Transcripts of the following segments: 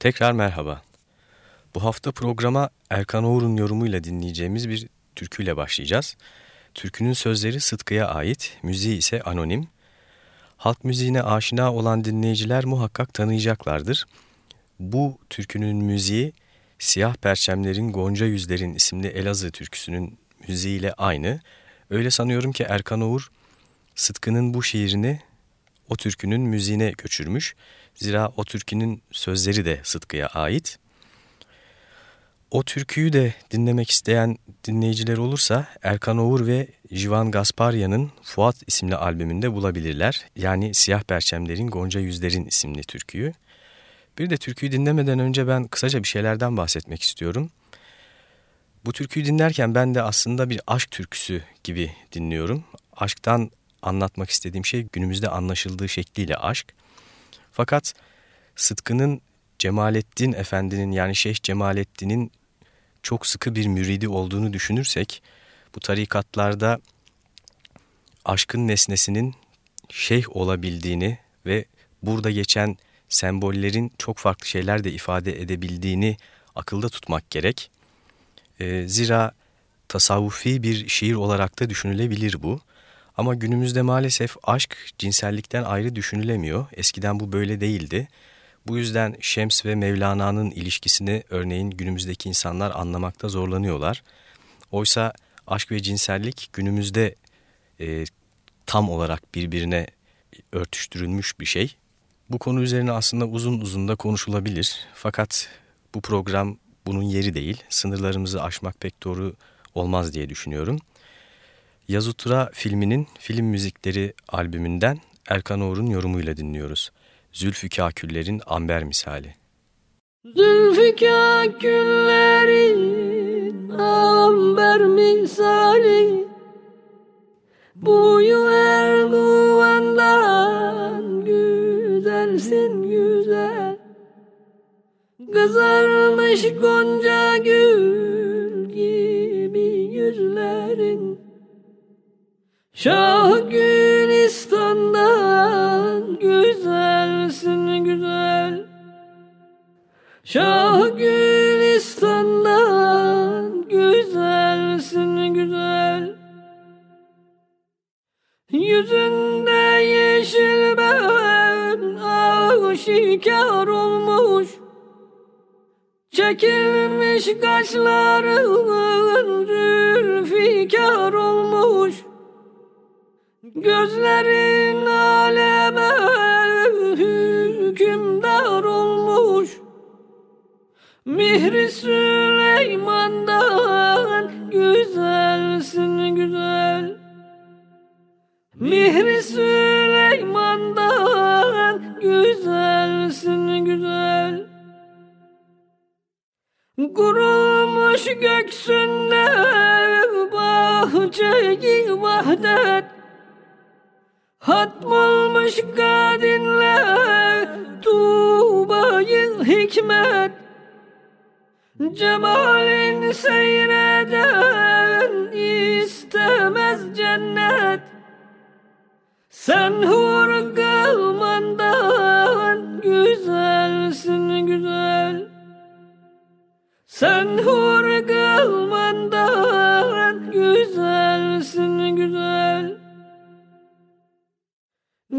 Tekrar merhaba. Bu hafta programa Erkan Oğur'un yorumuyla dinleyeceğimiz bir türküyle başlayacağız. Türkünün sözleri Sıtkı'ya ait, müziği ise anonim. Halk müziğine aşina olan dinleyiciler muhakkak tanıyacaklardır. Bu türkünün müziği Siyah Perçemlerin Gonca Yüzlerin isimli Elazığ türküsünün müziğiyle aynı. Öyle sanıyorum ki Erkan Oğur Sıtkı'nın bu şiirini o türkünün müziğine göçürmüş. Zira o türkünün sözleri de Sıtkı'ya ait. O türküyü de dinlemek isteyen dinleyiciler olursa Erkan Oğur ve Jivan Gasparyan'ın Fuat isimli albümünde bulabilirler. Yani Siyah Perçemlerin Gonca Yüzlerin isimli türküyü. Bir de türküyü dinlemeden önce ben kısaca bir şeylerden bahsetmek istiyorum. Bu türküyü dinlerken ben de aslında bir aşk türküsü gibi dinliyorum. Aşktan anlatmak istediğim şey günümüzde anlaşıldığı şekliyle aşk. Fakat Sıtkı'nın Cemalettin Efendi'nin yani Şeyh Cemalettin'in çok sıkı bir müridi olduğunu düşünürsek bu tarikatlarda aşkın nesnesinin şeyh olabildiğini ve burada geçen sembollerin çok farklı şeyler de ifade edebildiğini akılda tutmak gerek. E, zira tasavvufi bir şiir olarak da düşünülebilir bu. Ama günümüzde maalesef aşk cinsellikten ayrı düşünülemiyor. Eskiden bu böyle değildi. Bu yüzden Şems ve Mevlana'nın ilişkisini örneğin günümüzdeki insanlar anlamakta zorlanıyorlar. Oysa aşk ve cinsellik günümüzde e, tam olarak birbirine örtüştürülmüş bir şey. Bu konu üzerine aslında uzun uzun da konuşulabilir. Fakat bu program bunun yeri değil. Sınırlarımızı aşmak pek doğru olmaz diye düşünüyorum. Yazutura filminin film müzikleri albümünden Erkan Oğur'un yorumuyla dinliyoruz. Zülfikâküllerin amber misali. Zülfikâküllerin amber misali Boyu Erguvan'dan güzelsin güzel Kızarmış gonca gül gibi yüzlerin Şah Gülistan'dan güzelsin güzel. Şah Gülistan'dan güzelsin güzel. Yüzünde yeşil ben aşikar olmuş. Çekilmiş kaşların zülfikar olmuş Gözlerin aleme hükümdar olmuş. Mihri Süleyman'dan güzelsin güzel. Mihri Süleyman'dan güzelsin güzel. Kurulmuş göksünde bahçeyi vahdet Hatmolmuş kadinle Tuğbayı hikmet. Cemalin seyreden istemez cennet. Sen hur kılmandan güzelsin güzel. Sen hur kılmandan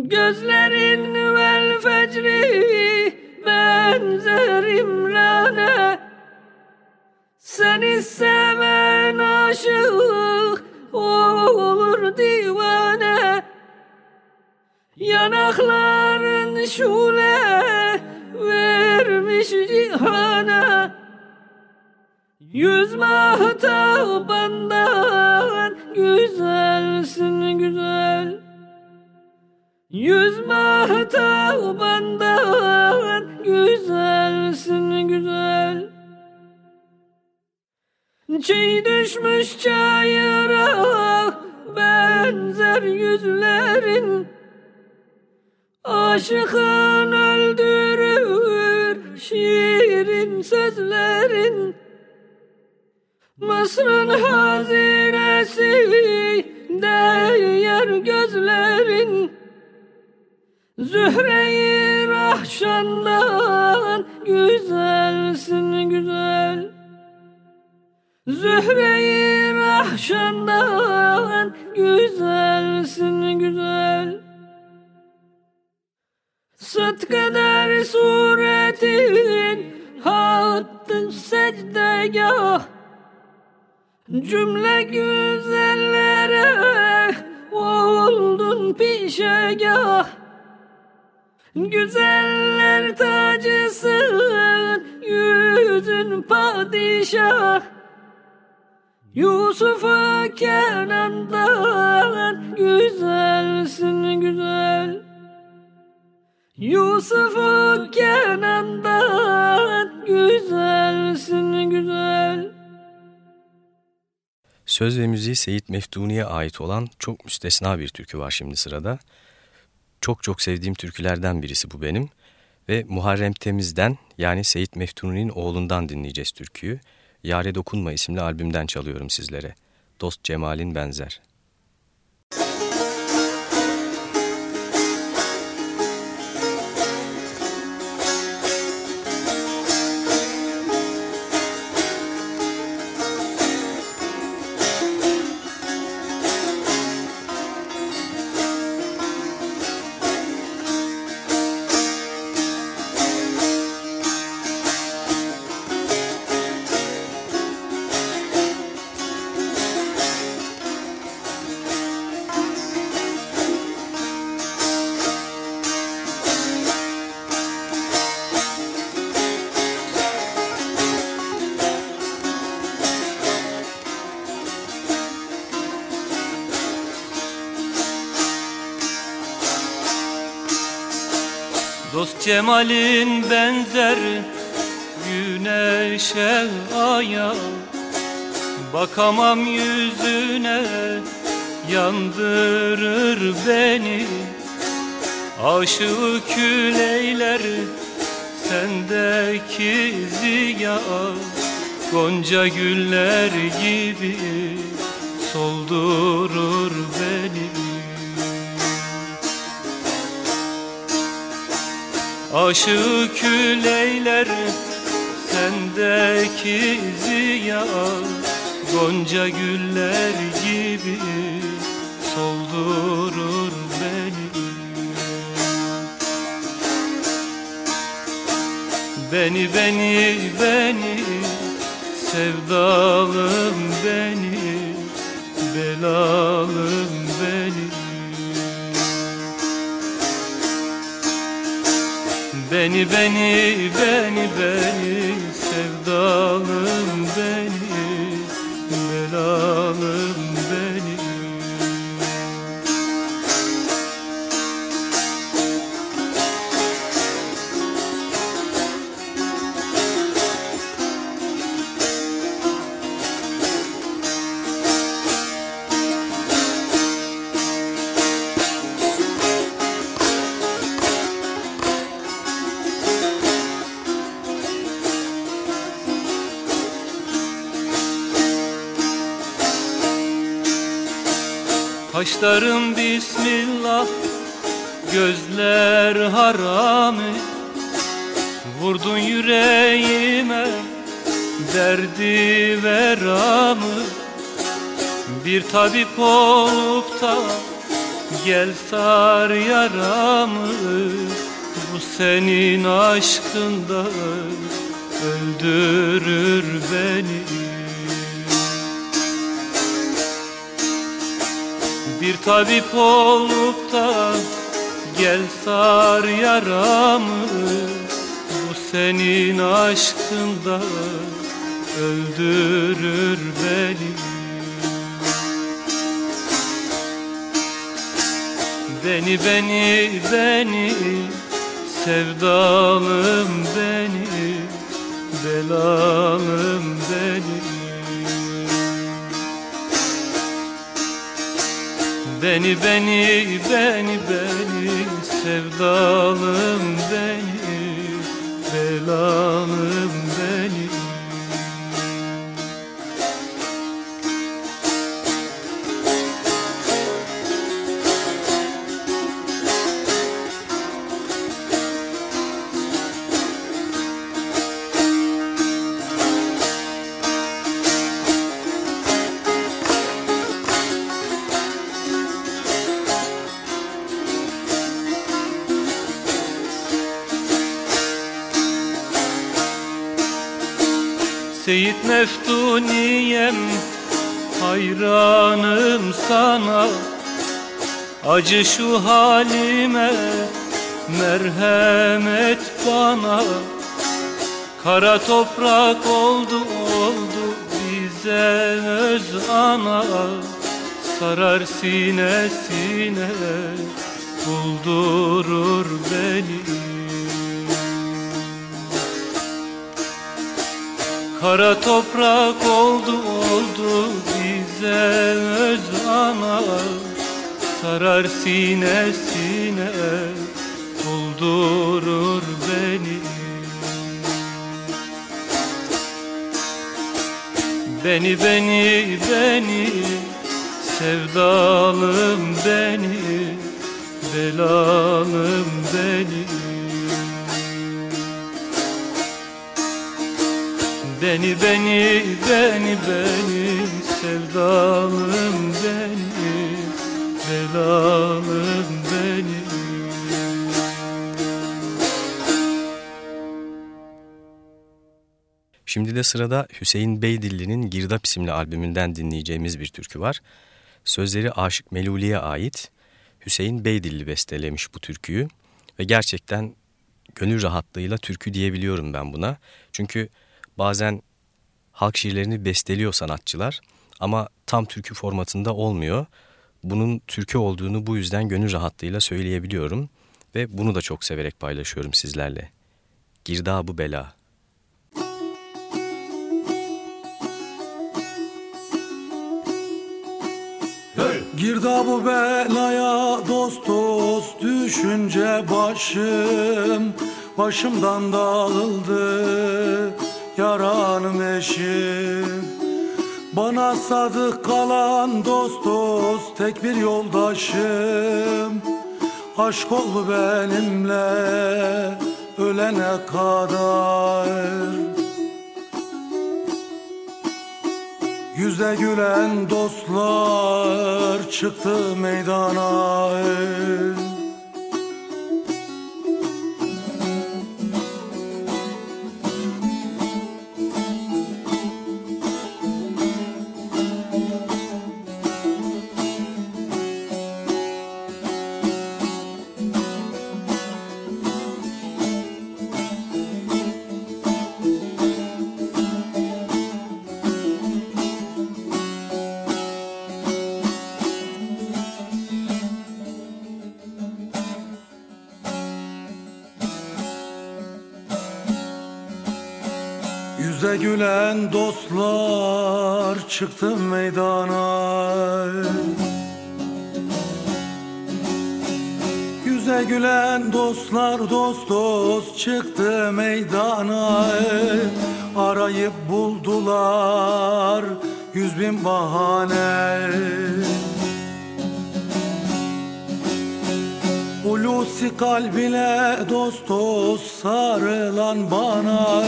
Gözlerin vel fecri benzer imrane. Seni seven aşık olur divane. Yanakların şule vermiş cihana Yüz mahtabandan güzelsin güzel Yüz mahtabandan güzelsin güzel. Çiğ düşmüş çayıra benzer yüzlerin. Aşıkın öldürür şiirin sözlerin. Mısır'ın hazinesi değer gözlerin Zühre-i Rahşan'dan güzelsin güzel. Zühre-i Rahşan'dan güzelsin güzel. Sıt kadar suretin hattı secdegah. Cümle güzellere oldun pişegah Güzeller tacısın yüzün padişah. Yusuf'u Kenan'dan güzelsin güzel. Yusuf'u Kenan'dan güzelsin güzel. Söz ve müziği Seyit Meftuni'ye ait olan çok müstesna bir türkü var şimdi sırada. Çok çok sevdiğim türkülerden birisi bu benim. Ve Muharrem Temiz'den yani Seyit Meftuni'nin oğlundan dinleyeceğiz türküyü. Yare Dokunma isimli albümden çalıyorum sizlere. Dost Cemal'in benzer. Cemalin benzer güneşe aya. Bakamam yüzüne yandırır beni. Aşığı küleyler sendeki ziya. Gonca güller gibi Aşık küleyler sendeki ziya Gonca güller gibi soldurur beni. Beni beni beni sevdalım Beni beni beni beni sevdalım beni sar yaramı Bu senin aşkında Öldürür beni. Bir tabip olup da gel sar yaramı Bu senin aşkında öldürür beni Beni beni beni sevdalım beni belalım beni. Beni beni beni beni sevdalım beni belalım Meftuniyem hayranım sana. Acı şu halime merhamet bana. Kara toprak oldu oldu bize öz ana. Sarar sine sine buldurur beni Kara toprak oldu oldu bize öz ana. Sarar sine sine buldurur beni. Beni beni beni sevdalım beni belalım beni Beni beni beni beni sevdalım beni belalım beni Şimdi de sırada Hüseyin Beydilli'nin Girdap isimli albümünden dinleyeceğimiz bir türkü var. Sözleri Aşık Meluli'ye ait. Hüseyin Beydilli bestelemiş bu türküyü ve gerçekten gönül rahatlığıyla türkü diyebiliyorum ben buna. Çünkü bazen halk şiirlerini besteliyor sanatçılar ama tam türkü formatında olmuyor. Bunun türkü olduğunu bu yüzden gönül rahatlığıyla söyleyebiliyorum ve bunu da çok severek paylaşıyorum sizlerle. Girdabı Bela Girdabı belaya dost dost düşünce başım Başımdan dağıldı yaranım eşim. Bana sadık kalan dost dost tek bir yoldaşım. Aşk oldu benimle ölene kadar. Yüze gülen dostlar çıktı meydana dostlar çıktı meydana. Yüze gülen dostlar dost dost çıktı meydana. Arayıp buldular yüz bin bahane. Hulusi kalbine dost dost sarılan bana.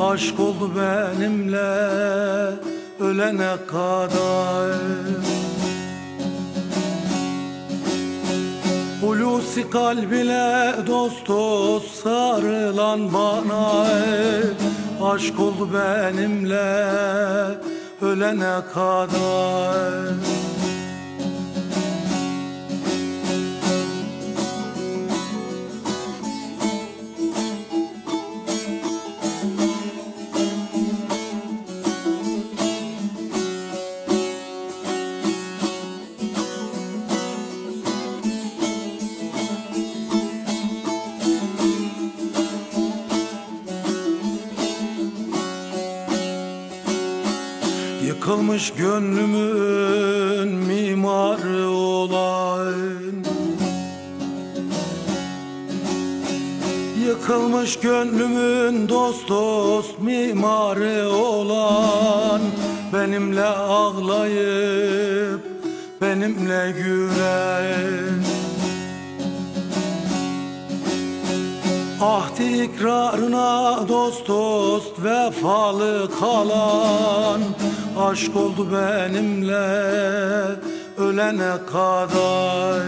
Aşk oldu benimle ölene kadar. Hulusi kalbine dost dost sarılan bana Aşk oldu benimle ölene kadar Yıkılmış gönlümün mimarı olan. Yıkılmış gönlümün dost dost mimarı olan. Benimle ağlayıp benimle gülen. Ahdi ikrarına dost dost vefalı kalan Aşk oldu benimle ölene kadar.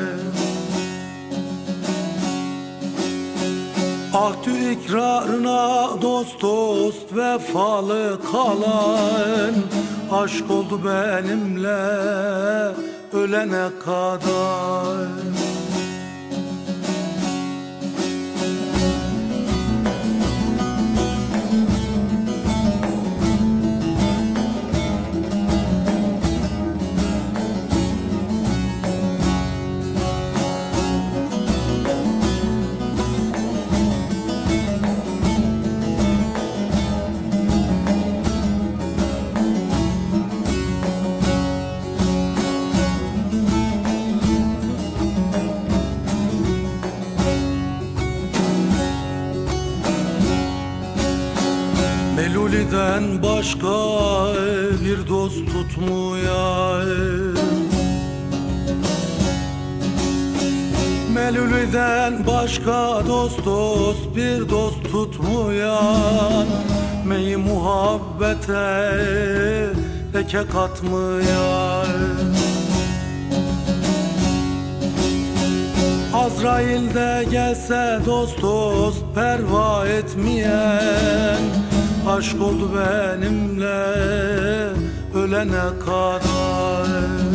Ahtü ikrarına dost dost vefalı kalan Aşk oldu benimle ölene kadar Meluli'den başka bir dost tutmuyor Meluli'den başka dost dost bir dost tutmayan Meyi muhabbete leke katmıyor Azrail de gelse dost dost perva etmeyen Aşk oldu benimle ölene kadar.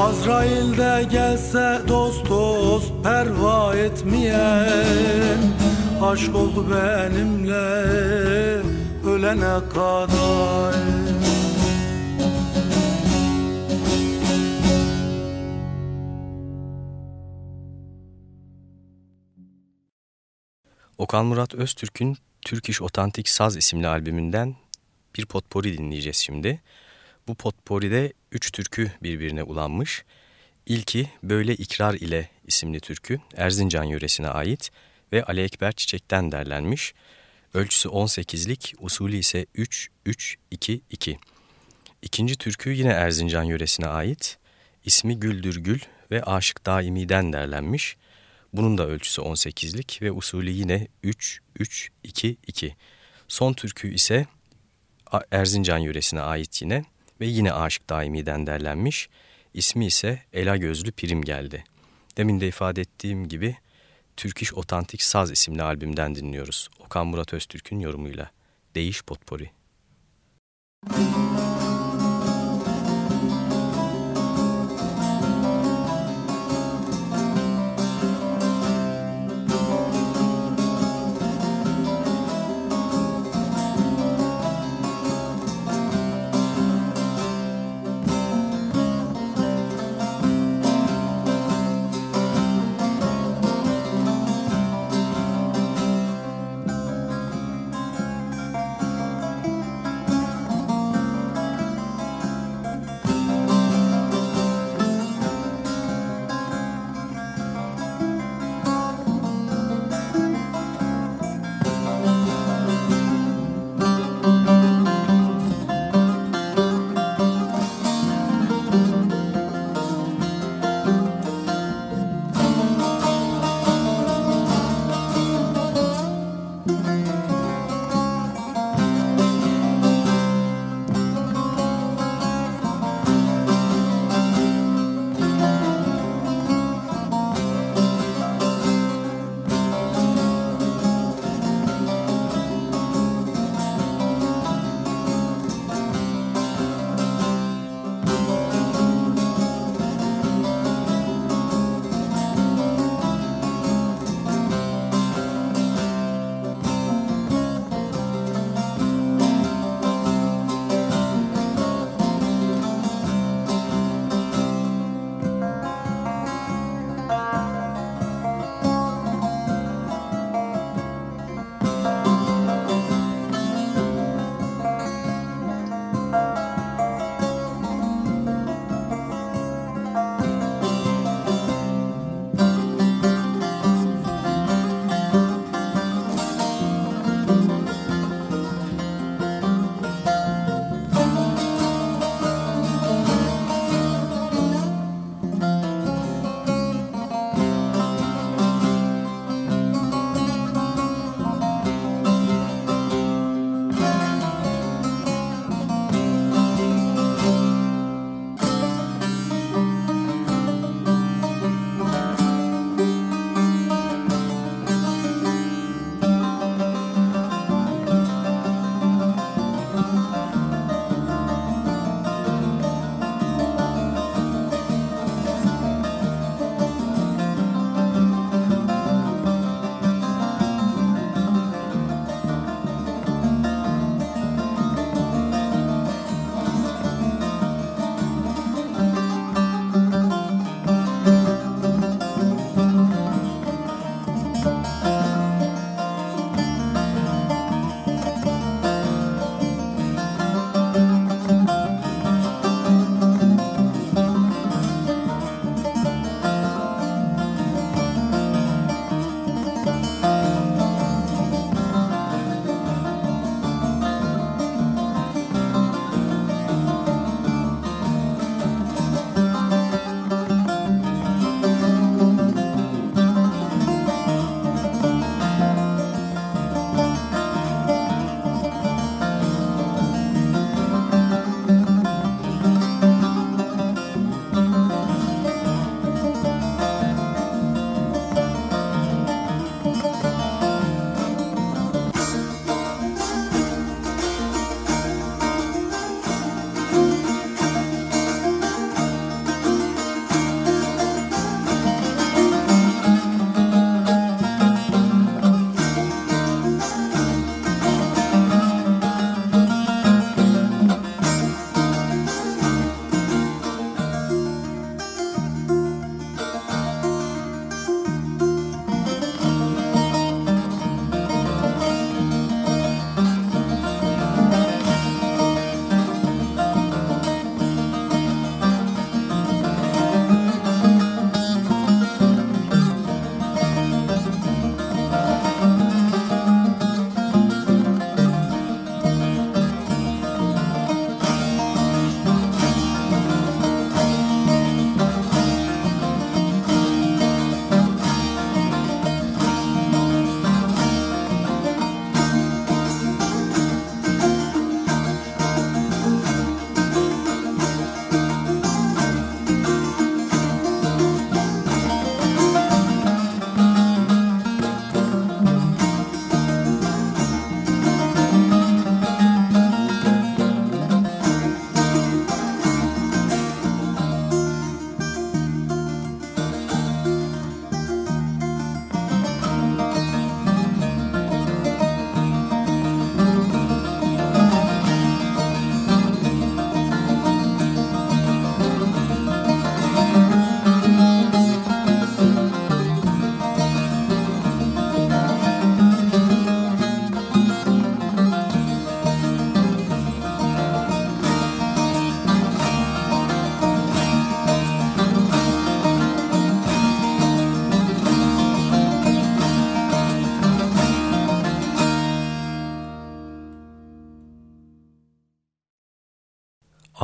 Azrail de gelse dost dost perva etmeyen Aşk oldu benimle ölene kadar Okan Murat Öztürk'ün Türk İş Otantik Saz isimli albümünden bir potpori dinleyeceğiz şimdi. Bu potporide üç türkü birbirine ulanmış. İlki Böyle İkrar ile isimli türkü Erzincan yöresine ait ve Ali Ekber Çiçek'ten derlenmiş. Ölçüsü 18'lik, usulü ise 3-3-2-2. İkinci türkü yine Erzincan yöresine ait. İsmi Güldür Gül ve Aşık Daimi'den derlenmiş. Bunun da ölçüsü 18'lik ve usulü yine 3-3-2-2. Son türkü ise Erzincan yöresine ait yine ve yine Aşık Daimi'den derlenmiş. İsmi ise Ela Gözlü Pirim geldi. Demin de ifade ettiğim gibi Türk İş Otantik Saz isimli albümden dinliyoruz. Okan Murat Öztürk'ün yorumuyla. Değiş Potpori. Müzik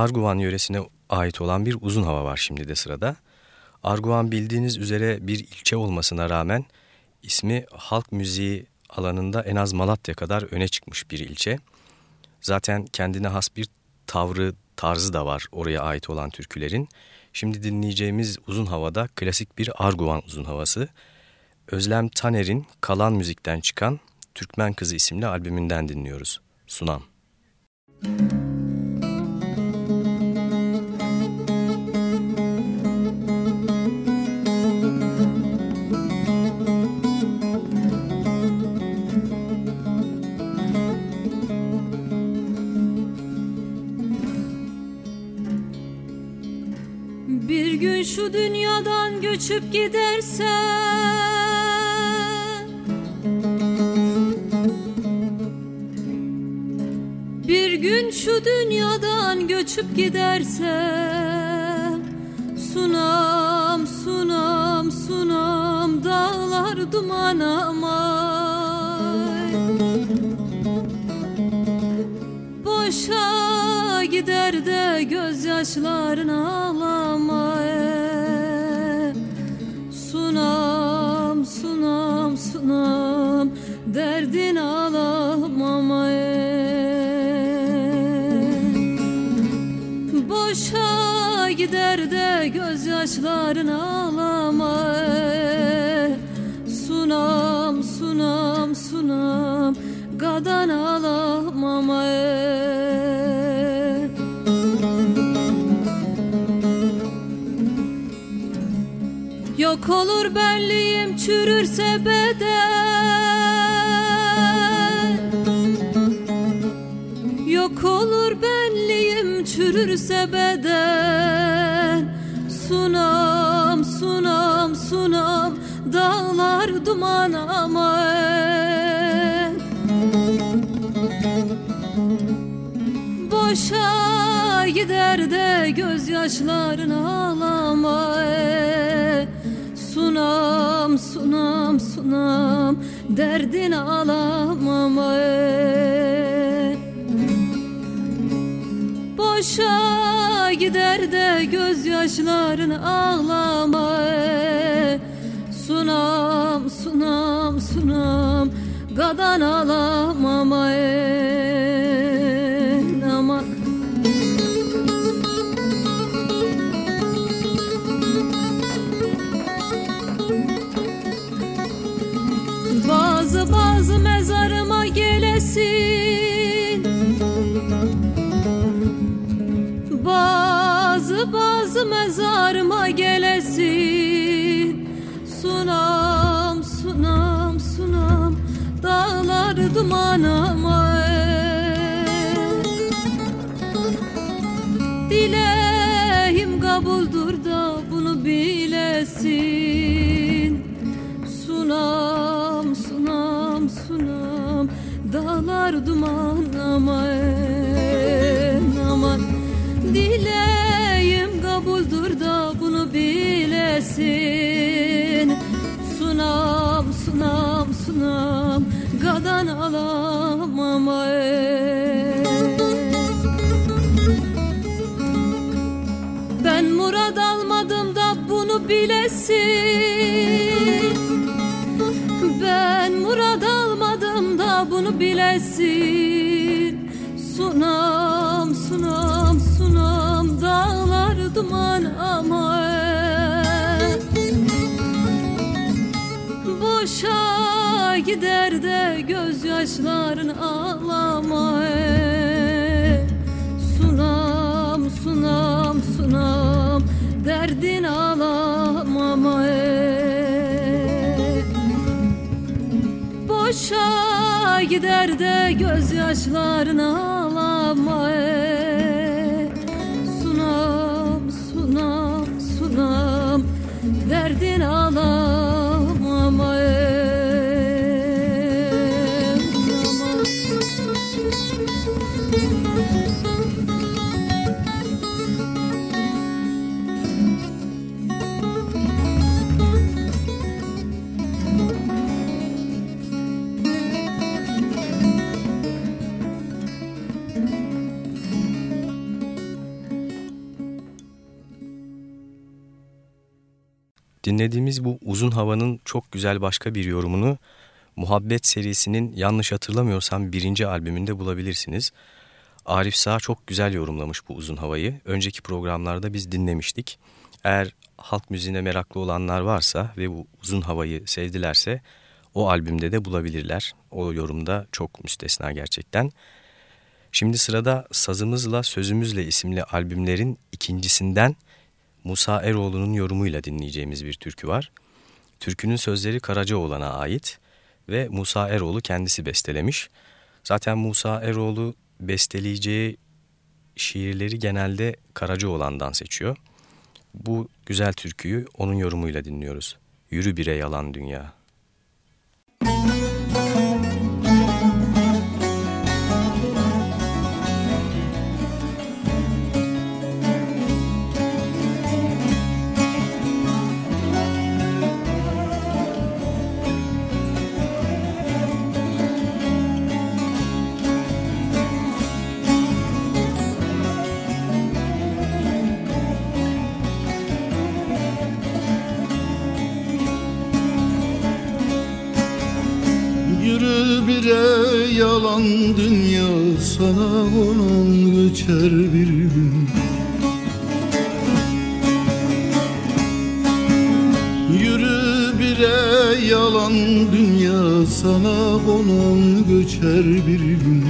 Arguvan yöresine ait olan bir uzun hava var şimdi de sırada. Arguvan bildiğiniz üzere bir ilçe olmasına rağmen ismi halk müziği alanında en az Malatya kadar öne çıkmış bir ilçe. Zaten kendine has bir tavrı, tarzı da var oraya ait olan türkülerin. Şimdi dinleyeceğimiz uzun havada klasik bir Arguvan uzun havası. Özlem Taner'in Kalan Müzik'ten çıkan Türkmen Kızı isimli albümünden dinliyoruz. Sunam. Müzik şu dünyadan göçüp gidersen Bir gün şu dünyadan göçüp gidersen Sunam, sunam, sunam Dağlar duman amay. Boşa gider de gözyaşların ağlamay sunam derdin ağlamamaya. Boşa gider de gözyaşların ağlamaya. Sunam sunam sunam gadan ağlamamaya Yok olur benliğim çürürse beden çürürse beden. Sunam sunam sunam dağlar duman ama Boşa gider de gözyaşların ağlama sunam sunam sunam derdin ağlamam Boşa gider de gözyaşların ağlama. Sunam sunam sunam gadan ağlamam dağlar dumanama Aman. Dile kabuldur da bunu bilesin. Sunam sunam sunam gadan alamam Ben murad almadım da bunu bilesin bilesin Sunam sunam sunam dağlar duman ama Boşa gider de gözyaşların ağlama Sunam gider de gözyaşların Dinlediğimiz bu uzun havanın çok güzel başka bir yorumunu Muhabbet serisinin yanlış hatırlamıyorsam birinci albümünde bulabilirsiniz. Arif Sağ çok güzel yorumlamış bu uzun havayı. Önceki programlarda biz dinlemiştik. Eğer halk müziğine meraklı olanlar varsa ve bu uzun havayı sevdilerse o albümde de bulabilirler. O yorumda çok müstesna gerçekten. Şimdi sırada Sazımızla Sözümüzle isimli albümlerin ikincisinden Musa Eroğlu'nun yorumuyla dinleyeceğimiz bir türkü var. Türkünün sözleri Karacaoğlan'a ait ve Musa Eroğlu kendisi bestelemiş. Zaten Musa Eroğlu besteleyeceği şiirleri genelde Karacaoğlan'dan seçiyor. Bu güzel türküyü onun yorumuyla dinliyoruz. Yürü bire yalan dünya. Müzik yalan dünya sana onun göçer bir gün. Yürü bire yalan dünya sana onun göçer bir gün.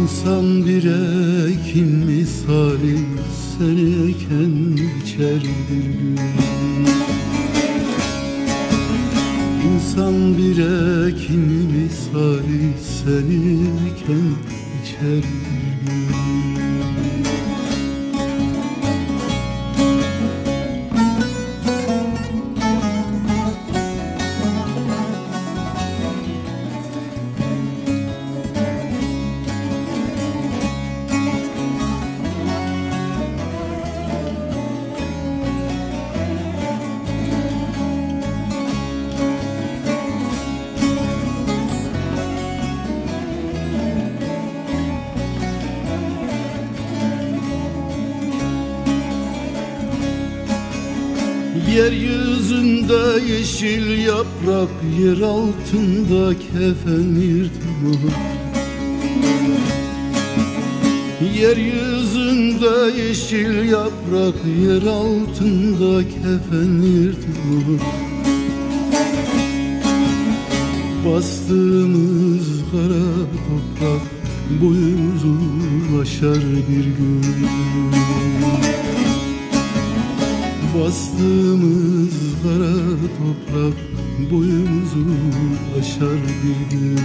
İnsan bire kim misali seni eken biçer seni iken içer Bastığımız kara toprak Boyumuzu aşar bir gün. Bastığımız kara toprak boyumuzu aşar bir gün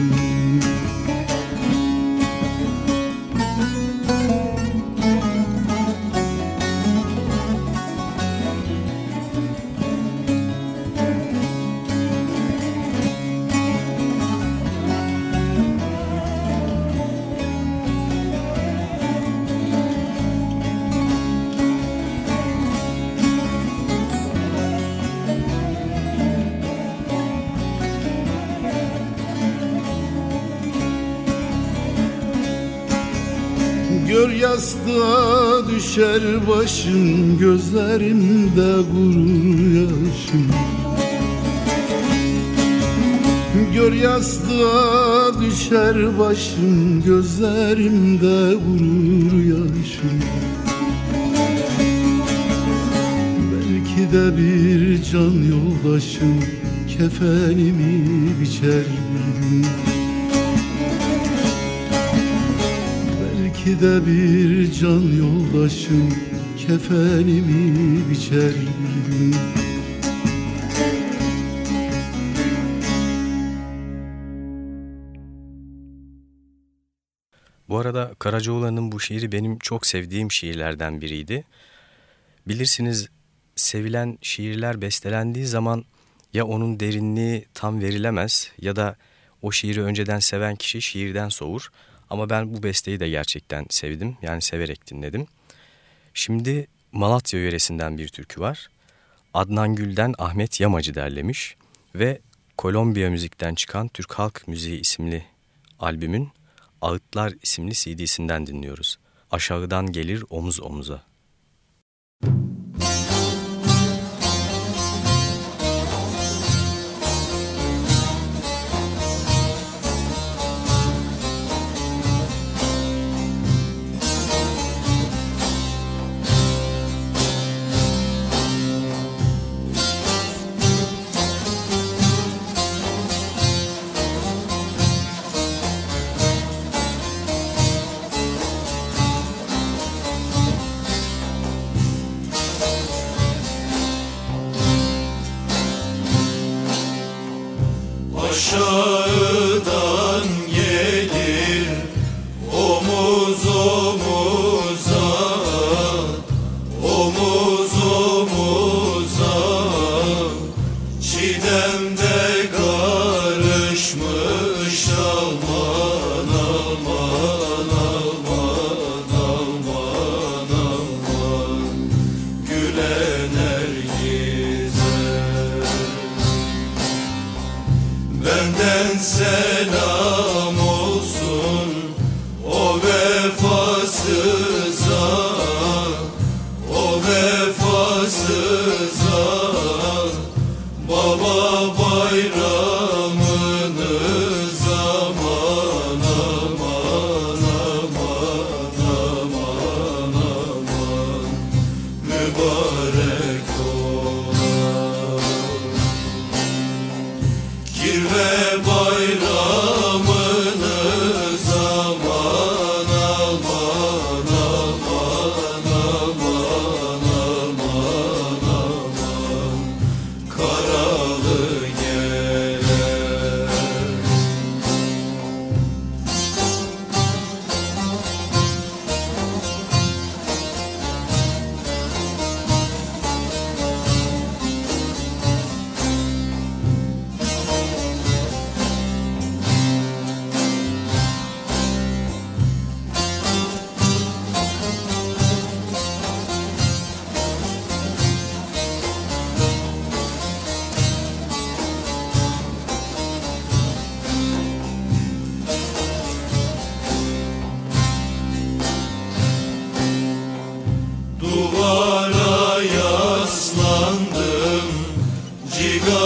başım Gözlerimde gurur yaşım. Gör yastığa düşer başım Gözlerimde gurur yaşım. Belki de bir can yoldaşım Kefenimi biçer Belki de bir can yoldaşım kefenimi biçer Bu arada Karacaoğlan'ın bu şiiri benim çok sevdiğim şiirlerden biriydi. Bilirsiniz sevilen şiirler bestelendiği zaman ya onun derinliği tam verilemez ya da o şiiri önceden seven kişi şiirden soğur. Ama ben bu besteyi de gerçekten sevdim. Yani severek dinledim. Şimdi Malatya yöresinden bir türkü var. Adnan Gül'den Ahmet Yamacı derlemiş ve Kolombiya müzikten çıkan Türk Halk Müziği isimli albümün Ağıtlar isimli CD'sinden dinliyoruz. Aşağıdan gelir omuz omuza. Selam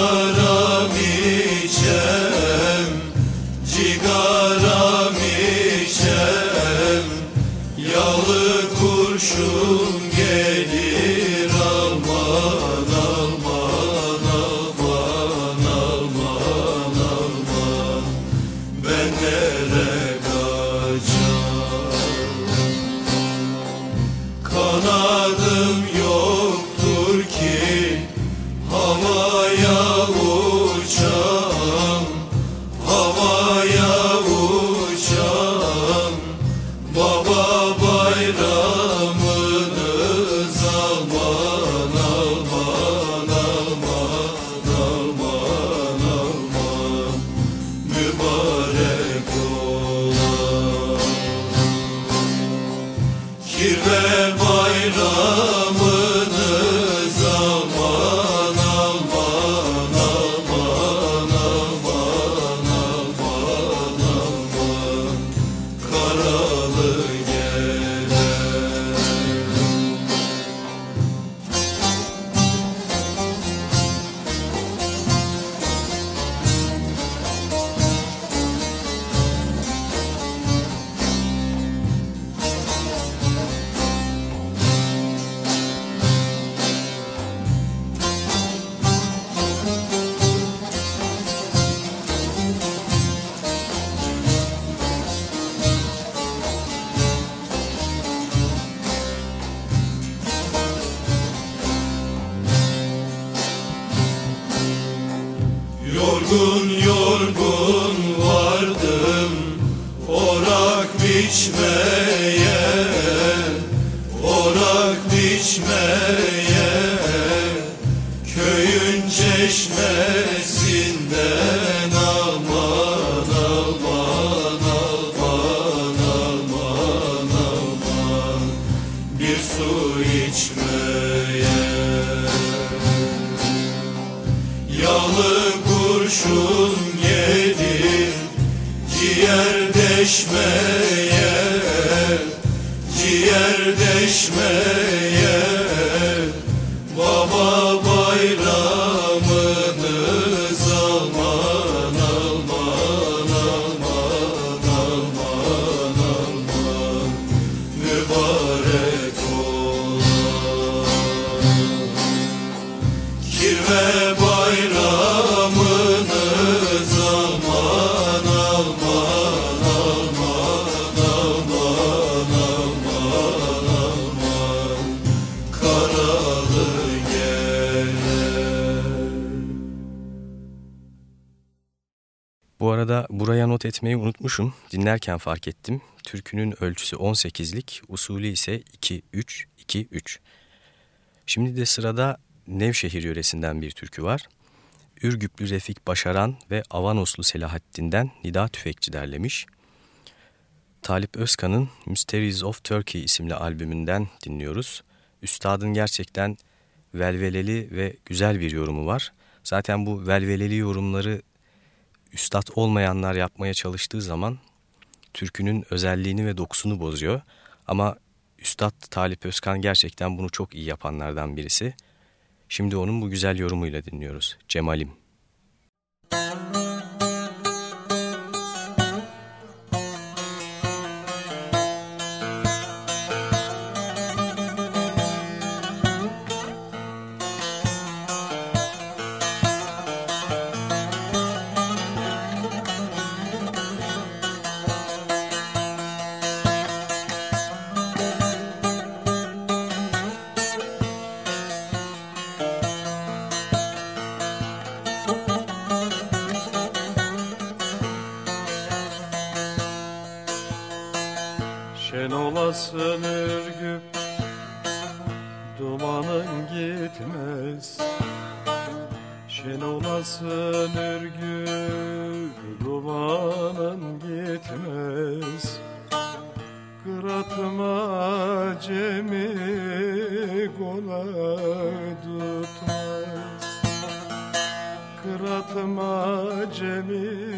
Cigaram içem Dinlerken fark ettim. Türkünün ölçüsü 18'lik, usulü ise 2-3-2-3. Şimdi de sırada Nevşehir yöresinden bir türkü var. Ürgüplü Refik Başaran ve Avanoslu Selahattin'den Nida Tüfekçi derlemiş. Talip Özkan'ın Mysteries of Turkey isimli albümünden dinliyoruz. Üstadın gerçekten velveleli ve güzel bir yorumu var. Zaten bu velveleli yorumları üstad olmayanlar yapmaya çalıştığı zaman türkünün özelliğini ve dokusunu bozuyor. Ama Üstad Talip Özkan gerçekten bunu çok iyi yapanlardan birisi. Şimdi onun bu güzel yorumuyla dinliyoruz. Cemalim. Müzik Cemalım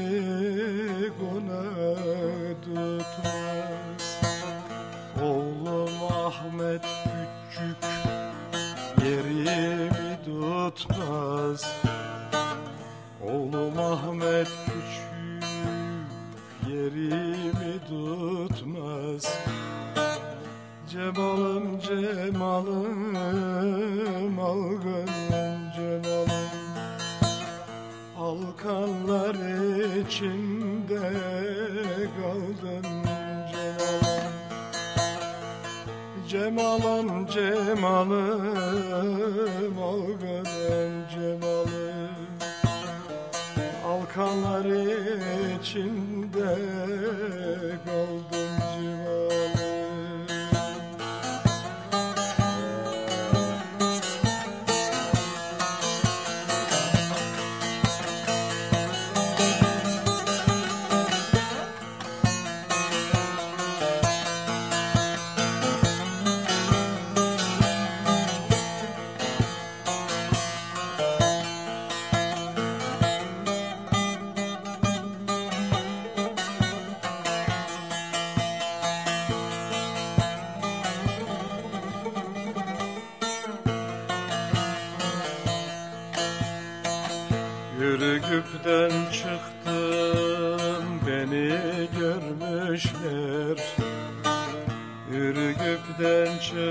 cemalım algıdım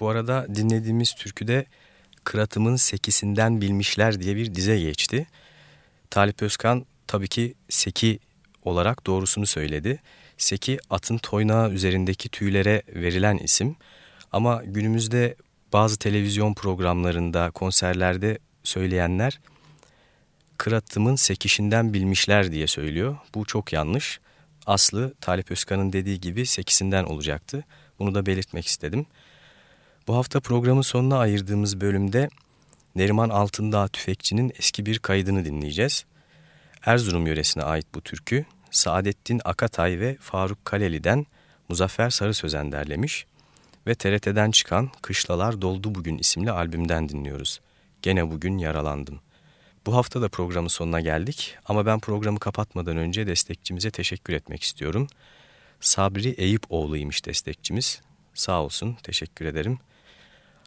Bu arada dinlediğimiz türküde Kıratımın Sekisinden Bilmişler diye bir dize geçti. Talip Özkan tabii ki Seki olarak doğrusunu söyledi. Seki atın toynağı üzerindeki tüylere verilen isim ama günümüzde bazı televizyon programlarında, konserlerde söyleyenler kıratımın sekişinden bilmişler diye söylüyor. Bu çok yanlış. Aslı Talip Özkan'ın dediği gibi sekisinden olacaktı. Bunu da belirtmek istedim. Bu hafta programın sonuna ayırdığımız bölümde Neriman Altındağ Tüfekçi'nin eski bir kaydını dinleyeceğiz. Erzurum yöresine ait bu türkü Saadettin Akatay ve Faruk Kaleli'den Muzaffer Sarı Sözen derlemiş ve TRT'den çıkan Kışlalar Doldu Bugün isimli albümden dinliyoruz. Gene bugün yaralandım. Bu hafta da programın sonuna geldik ama ben programı kapatmadan önce destekçimize teşekkür etmek istiyorum. Sabri Eyüp oğluymuş destekçimiz. Sağ olsun, teşekkür ederim.